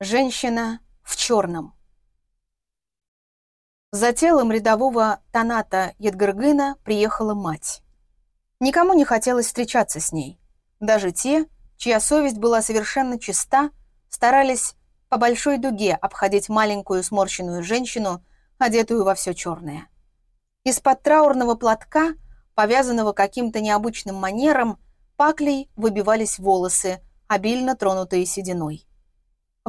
Женщина в черном. За телом рядового Таната Едгаргына приехала мать. Никому не хотелось встречаться с ней. Даже те, чья совесть была совершенно чиста, старались по большой дуге обходить маленькую сморщенную женщину, одетую во все черное. Из-под траурного платка, повязанного каким-то необычным манером, паклей выбивались волосы, обильно тронутые сединой.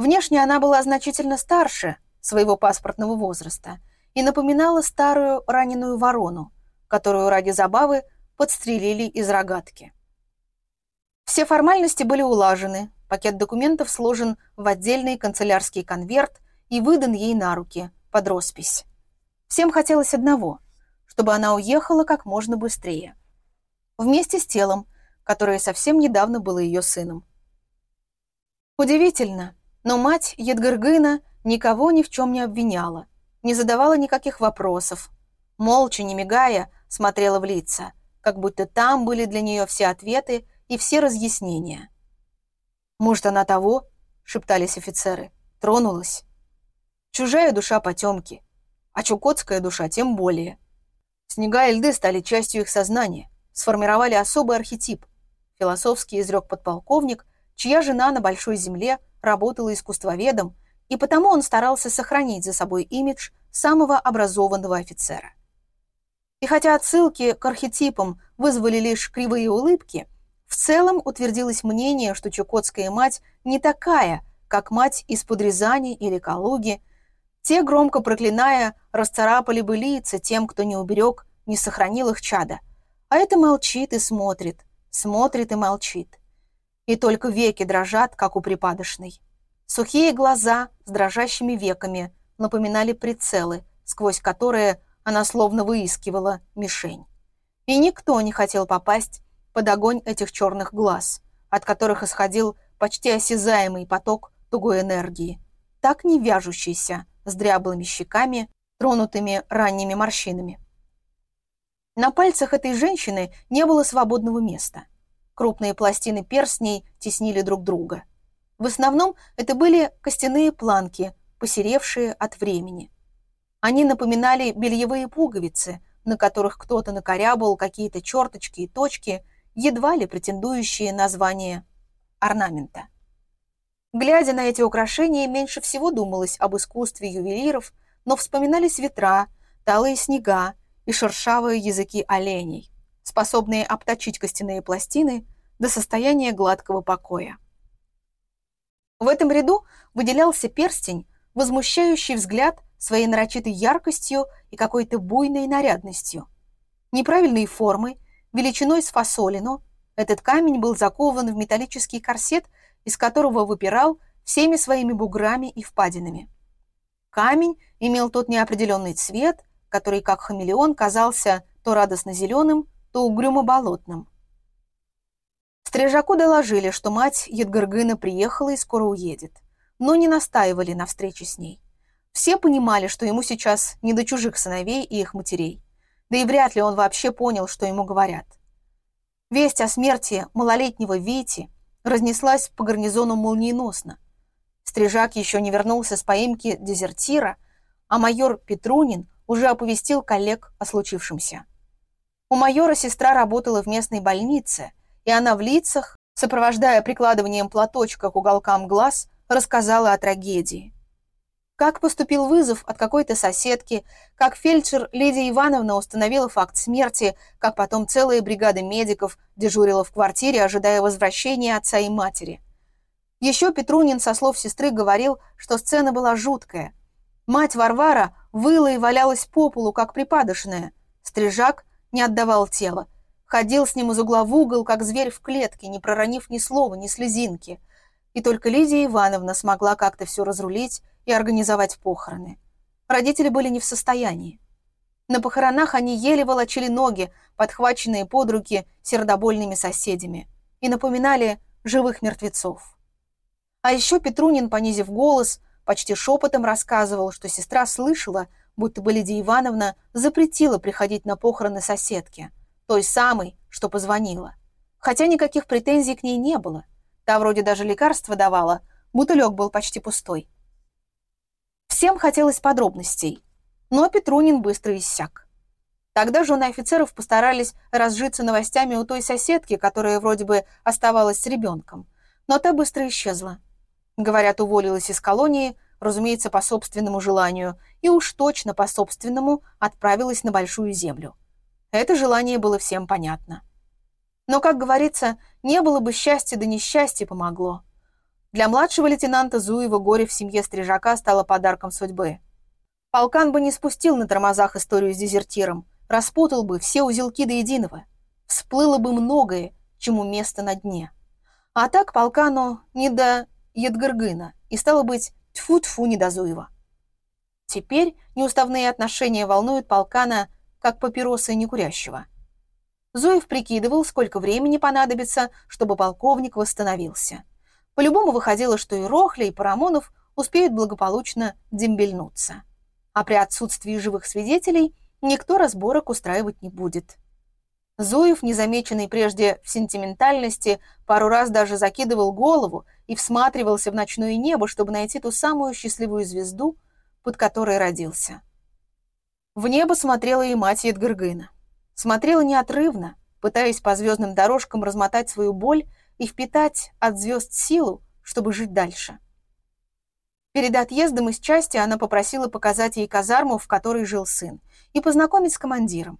Внешне она была значительно старше своего паспортного возраста и напоминала старую раненую ворону, которую ради забавы подстрелили из рогатки. Все формальности были улажены, пакет документов сложен в отдельный канцелярский конверт и выдан ей на руки под роспись. Всем хотелось одного, чтобы она уехала как можно быстрее. Вместе с телом, которое совсем недавно было ее сыном. Удивительно, но мать Едгаргына никого ни в чем не обвиняла, не задавала никаких вопросов. Молча, не мигая, смотрела в лица, как будто там были для нее все ответы и все разъяснения. «Может, она того?» — шептались офицеры. «Тронулась». Чужая душа потемки, а чукотская душа тем более. Снега и льды стали частью их сознания, сформировали особый архетип, философский изрек подполковник, чья жена на Большой Земле — работал искусствоведом, и потому он старался сохранить за собой имидж самого образованного офицера. И хотя отсылки к архетипам вызвали лишь кривые улыбки, в целом утвердилось мнение, что чукотская мать не такая, как мать из-под Рязани или Калуги. Те, громко проклиная, расцарапали бы лица тем, кто не уберег, не сохранил их чада. А это молчит и смотрит, смотрит и молчит и только веки дрожат, как у припадочной. Сухие глаза с дрожащими веками напоминали прицелы, сквозь которые она словно выискивала мишень. И никто не хотел попасть под огонь этих черных глаз, от которых исходил почти осязаемый поток тугой энергии, так не вяжущийся с дряблыми щеками, тронутыми ранними морщинами. На пальцах этой женщины не было свободного места. Крупные пластины перстней теснили друг друга. В основном это были костяные планки, посеревшие от времени. Они напоминали бельевые пуговицы, на которых кто-то накорябал какие-то черточки и точки, едва ли претендующие на звание орнамента. Глядя на эти украшения, меньше всего думалось об искусстве ювелиров, но вспоминались ветра, талые снега и шершавые языки оленей способные обточить костяные пластины до состояния гладкого покоя. В этом ряду выделялся перстень, возмущающий взгляд своей нарочитой яркостью и какой-то буйной нарядностью. Неправильной формы, величиной с фасолину, этот камень был закован в металлический корсет, из которого выпирал всеми своими буграми и впадинами. Камень имел тот неопределенный цвет, который, как хамелеон, казался то радостно зеленым, то угрюмо-болотным. Стрижаку доложили, что мать Едгаргына приехала и скоро уедет, но не настаивали на встрече с ней. Все понимали, что ему сейчас не до чужих сыновей и их матерей, да и вряд ли он вообще понял, что ему говорят. Весть о смерти малолетнего Вити разнеслась по гарнизону молниеносно. Стрижак еще не вернулся с поимки дезертира, а майор Петрунин уже оповестил коллег о случившемся. У майора сестра работала в местной больнице, и она в лицах, сопровождая прикладыванием платочка к уголкам глаз, рассказала о трагедии. Как поступил вызов от какой-то соседки, как фельдшер Лидия Ивановна установила факт смерти, как потом целая бригада медиков дежурила в квартире, ожидая возвращения отца и матери. Еще Петрунин со слов сестры говорил, что сцена была жуткая. Мать Варвара выла и валялась по полу, как припадочная. Стрижак не отдавал тело. Ходил с ним из угла в угол, как зверь в клетке, не проронив ни слова, ни слезинки. И только Лидия Ивановна смогла как-то все разрулить и организовать похороны. Родители были не в состоянии. На похоронах они еле волочили ноги, подхваченные под руки сердобольными соседями, и напоминали живых мертвецов. А еще Петрунин, понизив голос, почти шепотом рассказывал, что сестра слышала, будто бы Лидия Ивановна запретила приходить на похороны соседки, той самой, что позвонила. Хотя никаких претензий к ней не было. Та вроде даже лекарства давала, бутылек был почти пустой. Всем хотелось подробностей, но Петрунин быстро иссяк. Тогда жены офицеров постарались разжиться новостями у той соседки, которая вроде бы оставалась с ребенком, но та быстро исчезла. Говорят, уволилась из колонии, разумеется, по собственному желанию, и уж точно по собственному отправилась на Большую Землю. Это желание было всем понятно. Но, как говорится, не было бы счастья, да несчастье помогло. Для младшего лейтенанта Зуева горе в семье Стрижака стало подарком судьбы. Полкан бы не спустил на тормозах историю с дезертиром, распутал бы все узелки до единого. Всплыло бы многое, чему место на дне. А так полкану не до Едгаргына, и стало быть, тьфу-тьфу не до Зуева. Теперь неуставные отношения волнуют полкана, как папиросы некурящего. Зуев прикидывал, сколько времени понадобится, чтобы полковник восстановился. По-любому выходило, что и Рохля, и Парамонов успеют благополучно дембельнуться. А при отсутствии живых свидетелей никто разборок устраивать не будет. Зуев, незамеченный прежде в сентиментальности, пару раз даже закидывал голову и всматривался в ночное небо, чтобы найти ту самую счастливую звезду, под которой родился. В небо смотрела и мать Едгаргына. Смотрела неотрывно, пытаясь по звездным дорожкам размотать свою боль и впитать от звезд силу, чтобы жить дальше. Перед отъездом из части она попросила показать ей казарму, в которой жил сын, и познакомить с командиром.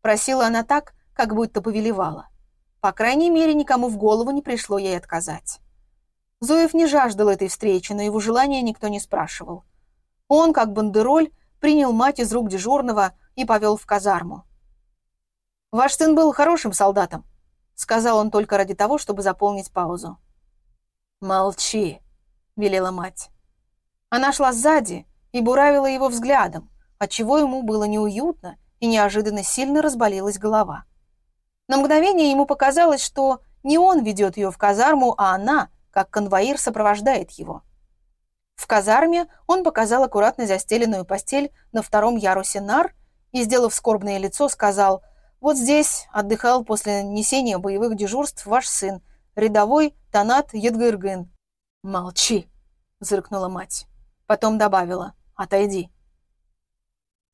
Просила она так, как будто повелевала. По крайней мере, никому в голову не пришло ей отказать. Зоев не жаждал этой встречи, но его желания никто не спрашивал. Он, как бандероль, принял мать из рук дежурного и повел в казарму. «Ваш сын был хорошим солдатом», — сказал он только ради того, чтобы заполнить паузу. «Молчи», — велела мать. Она шла сзади и буравила его взглядом, отчего ему было неуютно и неожиданно сильно разболелась голова. На мгновение ему показалось, что не он ведет ее в казарму, а она, как конвоир, сопровождает его. В казарме он показал аккуратно застеленную постель на втором ярусе нар и, сделав скорбное лицо, сказал «Вот здесь отдыхал после несения боевых дежурств ваш сын, рядовой Танат Едгыргын». «Молчи!» — зыркнула мать. Потом добавила «Отойди».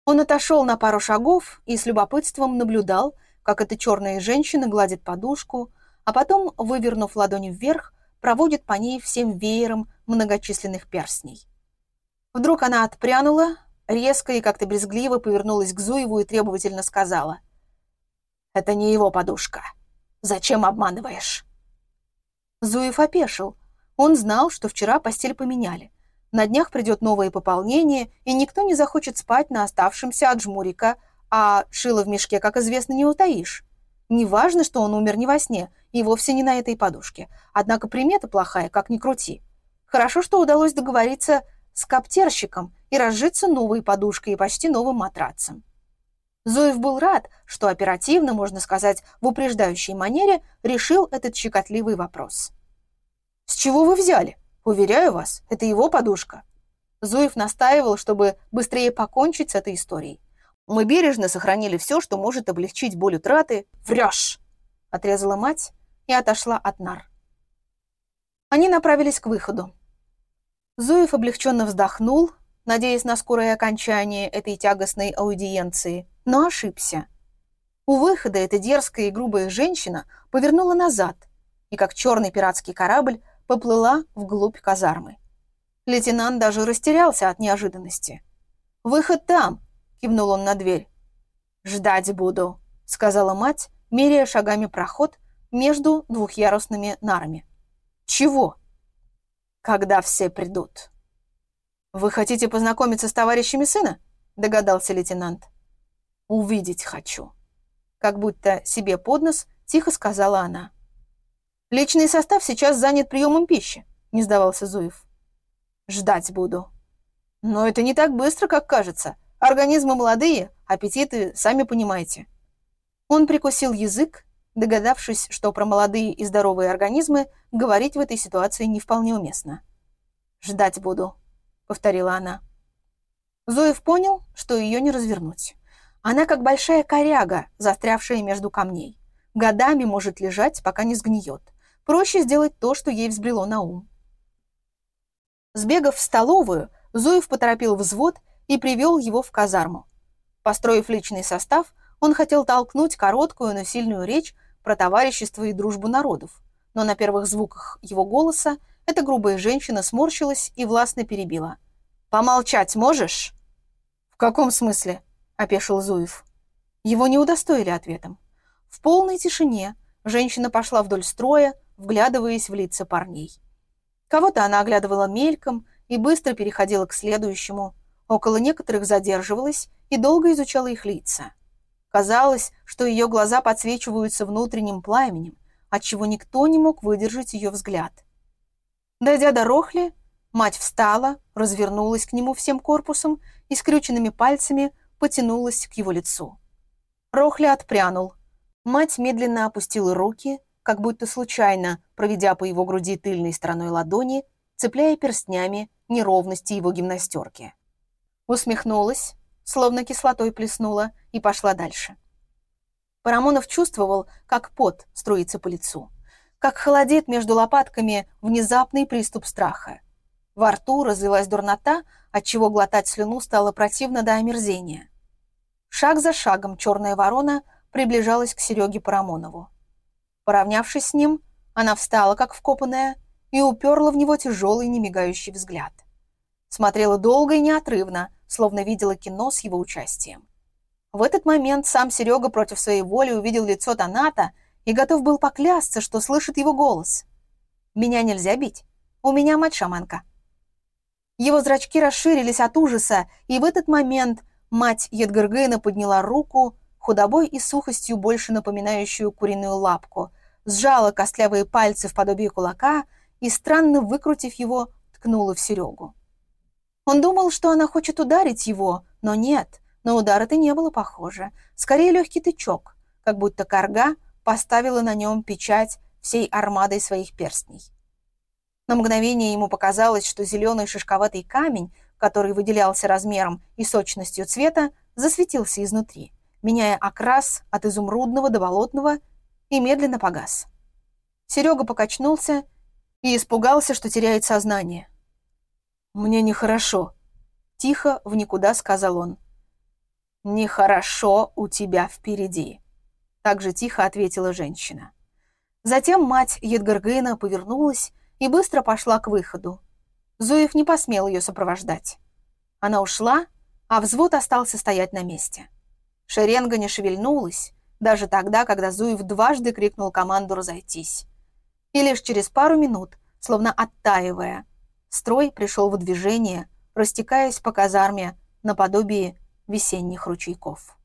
Он отошел на пару шагов и с любопытством наблюдал, как эта черная женщина гладит подушку, а потом, вывернув ладони вверх, проводит по ней всем веером многочисленных перстней. Вдруг она отпрянула, резко и как-то брезгливо повернулась к Зуеву и требовательно сказала. «Это не его подушка. Зачем обманываешь?» Зуев опешил. Он знал, что вчера постель поменяли. На днях придет новое пополнение, и никто не захочет спать на оставшемся от жмурика а шило в мешке, как известно, не утаишь. Неважно, что он умер не во сне, и вовсе не на этой подушке. Однако примета плохая, как ни крути. Хорошо, что удалось договориться с коптерщиком и разжиться новой подушкой и почти новым матрацем. Зоев был рад, что оперативно, можно сказать, в упреждающей манере решил этот щекотливый вопрос. «С чего вы взяли? Уверяю вас, это его подушка». Зуев настаивал, чтобы быстрее покончить с этой историей. Мы бережно сохранили все, что может облегчить боль утраты. Врешь!» — отрезала мать и отошла от нар. Они направились к выходу. Зуев облегченно вздохнул, надеясь на скорое окончание этой тягостной аудиенции, но ошибся. У выхода эта дерзкая и грубая женщина повернула назад и, как черный пиратский корабль, поплыла вглубь казармы. Лейтенант даже растерялся от неожиданности. «Выход там!» Кивнул он на дверь. «Ждать буду», — сказала мать, меряя шагами проход между двухъярусными нарами. «Чего?» «Когда все придут». «Вы хотите познакомиться с товарищами сына?» — догадался лейтенант. «Увидеть хочу», — как будто себе под нос тихо сказала она. «Личный состав сейчас занят приемом пищи», — не сдавался Зуев. «Ждать буду». «Но это не так быстро, как кажется», Организмы молодые, аппетиты, сами понимаете. Он прикусил язык, догадавшись, что про молодые и здоровые организмы говорить в этой ситуации не вполне уместно. «Ждать буду», — повторила она. Зоев понял, что ее не развернуть. Она как большая коряга, застрявшая между камней. Годами может лежать, пока не сгниет. Проще сделать то, что ей взбрело на ум. Сбегав в столовую, Зуев поторопил взвод и привел его в казарму. Построив личный состав, он хотел толкнуть короткую, но сильную речь про товарищество и дружбу народов. Но на первых звуках его голоса эта грубая женщина сморщилась и властно перебила. «Помолчать можешь?» «В каком смысле?» – опешил Зуев. Его не удостоили ответом. В полной тишине женщина пошла вдоль строя, вглядываясь в лица парней. Кого-то она оглядывала мельком и быстро переходила к следующему. Около некоторых задерживалась и долго изучала их лица. Казалось, что ее глаза подсвечиваются внутренним пламенем, отчего никто не мог выдержать ее взгляд. Дойдя до Рохли, мать встала, развернулась к нему всем корпусом и скрюченными пальцами потянулась к его лицу. Рохли отпрянул. Мать медленно опустила руки, как будто случайно, проведя по его груди тыльной стороной ладони, цепляя перстнями неровности его гимнастерки. Усмехнулась, словно кислотой плеснула, и пошла дальше. Парамонов чувствовал, как пот струится по лицу, как холодеет между лопатками внезапный приступ страха. Во рту развилась дурнота, отчего глотать слюну стало противно до омерзения. Шаг за шагом черная ворона приближалась к Сереге Парамонову. Поравнявшись с ним, она встала, как вкопанная, и уперла в него тяжелый, немигающий взгляд. Смотрела долго и неотрывно, словно видела кино с его участием. В этот момент сам Серега против своей воли увидел лицо Таната и готов был поклясться, что слышит его голос. «Меня нельзя бить. У меня мать-шаманка». Его зрачки расширились от ужаса, и в этот момент мать Едгаргена подняла руку, худобой и сухостью больше напоминающую куриную лапку, сжала костлявые пальцы в подобие кулака и, странно выкрутив его, ткнула в Серегу. Он думал, что она хочет ударить его, но нет, на удар это не было похоже. Скорее легкий тычок, как будто корга поставила на нем печать всей армадой своих перстней. На мгновение ему показалось, что зеленый шишковатый камень, который выделялся размером и сочностью цвета, засветился изнутри, меняя окрас от изумрудного до болотного и медленно погас. Серега покачнулся и испугался, что теряет сознание. «Мне нехорошо», — тихо в никуда сказал он. «Нехорошо у тебя впереди», — так же тихо ответила женщина. Затем мать Едгаргына повернулась и быстро пошла к выходу. Зуев не посмел ее сопровождать. Она ушла, а взвод остался стоять на месте. Шеренга не шевельнулась, даже тогда, когда Зуев дважды крикнул команду разойтись. И лишь через пару минут, словно оттаивая, Строй пришел в движение, растекаясь по казарме наподобие весенних ручейков.